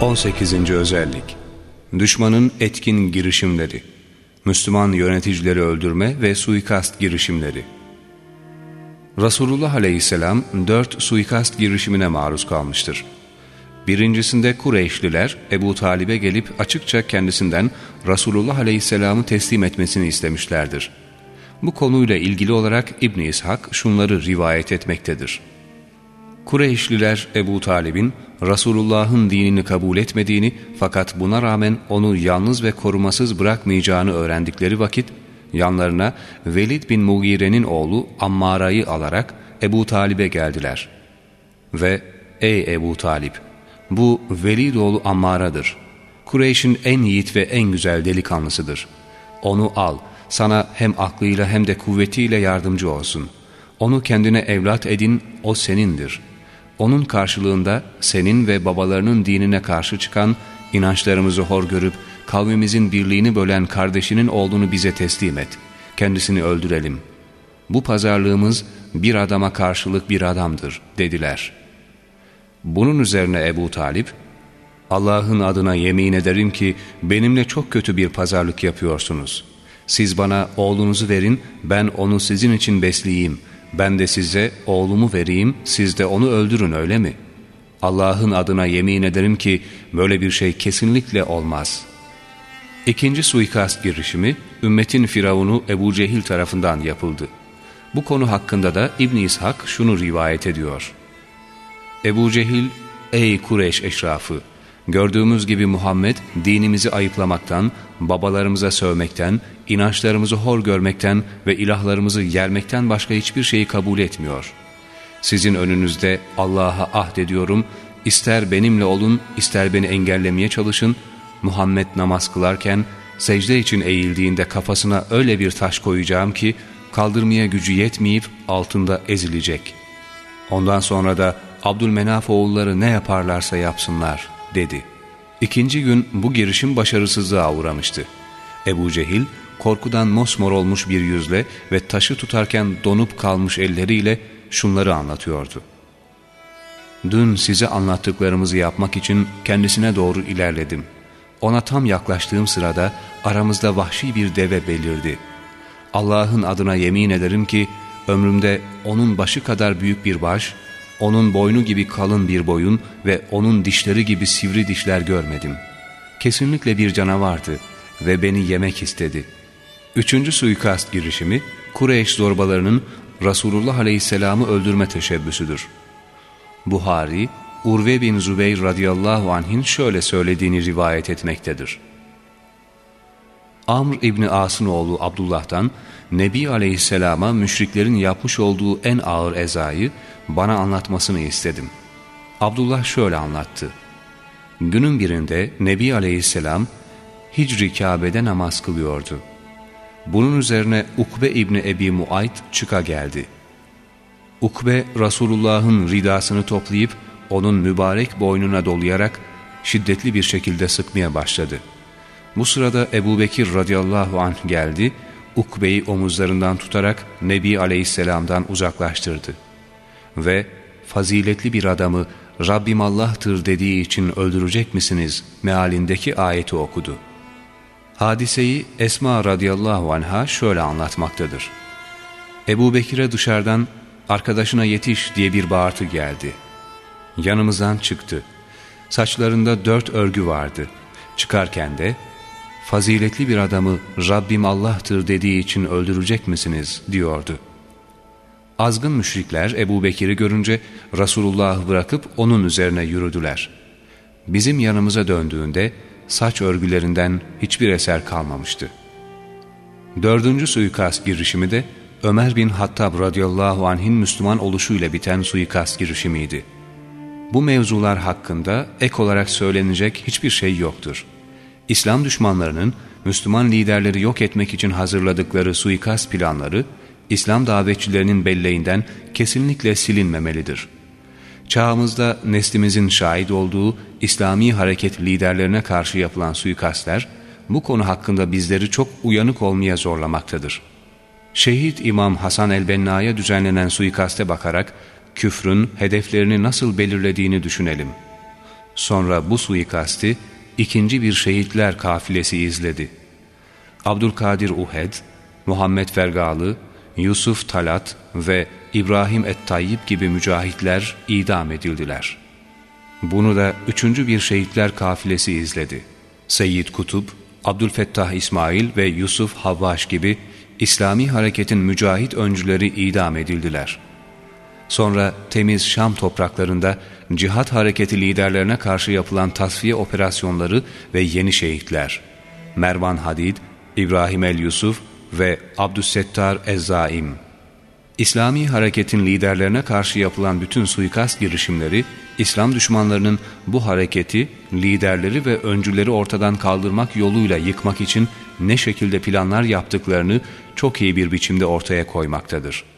18. Özellik Düşmanın etkin girişimleri Müslüman yöneticileri öldürme ve suikast girişimleri Resulullah Aleyhisselam dört suikast girişimine maruz kalmıştır. Birincisinde Kureyşliler Ebu Talib'e gelip açıkça kendisinden Resulullah Aleyhisselam'ı teslim etmesini istemişlerdir. Bu konuyla ilgili olarak İbn İshak şunları rivayet etmektedir. Kureyşliler Ebu Talib'in Resulullah'ın dinini kabul etmediğini fakat buna rağmen onu yalnız ve korumasız bırakmayacağını öğrendikleri vakit yanlarına Velid bin Mugire'nin oğlu Ammara'yı alarak Ebu Talib'e geldiler. Ve ''Ey Ebu Talib, bu Velid oğlu Ammara'dır. Kureyş'in en yiğit ve en güzel delikanlısıdır. Onu al, sana hem aklıyla hem de kuvvetiyle yardımcı olsun. Onu kendine evlat edin, o senindir.'' Onun karşılığında senin ve babalarının dinine karşı çıkan, inançlarımızı hor görüp kavmimizin birliğini bölen kardeşinin olduğunu bize teslim et. Kendisini öldürelim. Bu pazarlığımız bir adama karşılık bir adamdır dediler. Bunun üzerine Ebu Talip, Allah'ın adına yemin ederim ki benimle çok kötü bir pazarlık yapıyorsunuz. Siz bana oğlunuzu verin, ben onu sizin için besleyeyim.'' Ben de size oğlumu vereyim, siz de onu öldürün öyle mi? Allah'ın adına yemin ederim ki böyle bir şey kesinlikle olmaz. İkinci suikast girişimi, ümmetin firavunu Ebu Cehil tarafından yapıldı. Bu konu hakkında da İbn İshak şunu rivayet ediyor. Ebu Cehil, ey Kureyş eşrafı! Gördüğümüz gibi Muhammed dinimizi ayıplamaktan, babalarımıza sövmekten, inançlarımızı hor görmekten ve ilahlarımızı yermekten başka hiçbir şeyi kabul etmiyor. Sizin önünüzde Allah'a ahdediyorum, ister benimle olun, ister beni engellemeye çalışın, Muhammed namaz kılarken secde için eğildiğinde kafasına öyle bir taş koyacağım ki kaldırmaya gücü yetmeyip altında ezilecek. Ondan sonra da Abdülmenaf oğulları ne yaparlarsa yapsınlar.'' dedi. İkinci gün bu girişim başarısızlığa uğramıştı. Ebu Cehil korkudan mosmor olmuş bir yüzle ve taşı tutarken donup kalmış elleriyle şunları anlatıyordu. Dün size anlattıklarımızı yapmak için kendisine doğru ilerledim. Ona tam yaklaştığım sırada aramızda vahşi bir deve belirdi. Allah'ın adına yemin ederim ki ömrümde onun başı kadar büyük bir baş, onun boynu gibi kalın bir boyun ve onun dişleri gibi sivri dişler görmedim. Kesinlikle bir canavardı ve beni yemek istedi. Üçüncü suikast girişimi Kureyş zorbalarının Resulullah Aleyhisselam'ı öldürme teşebbüsüdür. Buhari, Urve bin Zübeyir radıyallahu anh'in şöyle söylediğini rivayet etmektedir. Amr İbni As'ın oğlu Abdullah'tan Nebi Aleyhisselam'a müşriklerin yapmış olduğu en ağır ezayı bana anlatmasını istedim. Abdullah şöyle anlattı. Günün birinde Nebi Aleyhisselam Hicri Kabe'de namaz kılıyordu. Bunun üzerine Ukbe İbni Ebi Muayt çıka geldi. Ukbe Resulullah'ın ridasını toplayıp onun mübarek boynuna dolayarak şiddetli bir şekilde sıkmaya başladı. Bu sırada Ebu Bekir radıyallahu anh geldi, Ukbe'yi omuzlarından tutarak Nebi aleyhisselamdan uzaklaştırdı ve faziletli bir adamı Rabbim Allah'tır dediği için öldürecek misiniz mealindeki ayeti okudu. Hadiseyi Esma radıyallahu anha şöyle anlatmaktadır. Ebu Bekir'e dışarıdan arkadaşına yetiş diye bir bağırtı geldi. Yanımızdan çıktı. Saçlarında dört örgü vardı. Çıkarken de faziletli bir adamı Rabbim Allah'tır dediği için öldürecek misiniz diyordu. Azgın müşrikler Ebu Bekir'i görünce Resulullah'ı bırakıp onun üzerine yürüdüler. Bizim yanımıza döndüğünde saç örgülerinden hiçbir eser kalmamıştı. Dördüncü suikast girişimi de Ömer bin Hattab radıyallahu anh'in Müslüman oluşuyla biten suikast girişimiydi. Bu mevzular hakkında ek olarak söylenecek hiçbir şey yoktur. İslam düşmanlarının Müslüman liderleri yok etmek için hazırladıkları suikast planları İslam davetçilerinin belleğinden kesinlikle silinmemelidir. Çağımızda neslimizin şahit olduğu İslami hareket liderlerine karşı yapılan suikastler, bu konu hakkında bizleri çok uyanık olmaya zorlamaktadır. Şehit İmam Hasan el-Benna'ya düzenlenen suikaste bakarak küfrün hedeflerini nasıl belirlediğini düşünelim. Sonra bu suikasti ikinci bir şehitler kafilesi izledi. Abdülkadir Uhed, Muhammed Fergalı, Yusuf Talat ve İbrahim Et-Tayyip gibi mücahitler idam edildiler. Bunu da üçüncü bir şehitler kafilesi izledi. Seyyid Kutup, Abdülfettah İsmail ve Yusuf Havvaş gibi İslami hareketin mücahit öncüleri idam edildiler. Sonra temiz Şam topraklarında cihat hareketi liderlerine karşı yapılan tasfiye operasyonları ve yeni şehitler, Mervan Hadid, İbrahim el-Yusuf ve Abdüssettar Ezzaim. İslami hareketin liderlerine karşı yapılan bütün suikast girişimleri, İslam düşmanlarının bu hareketi, liderleri ve öncüleri ortadan kaldırmak yoluyla yıkmak için ne şekilde planlar yaptıklarını çok iyi bir biçimde ortaya koymaktadır.''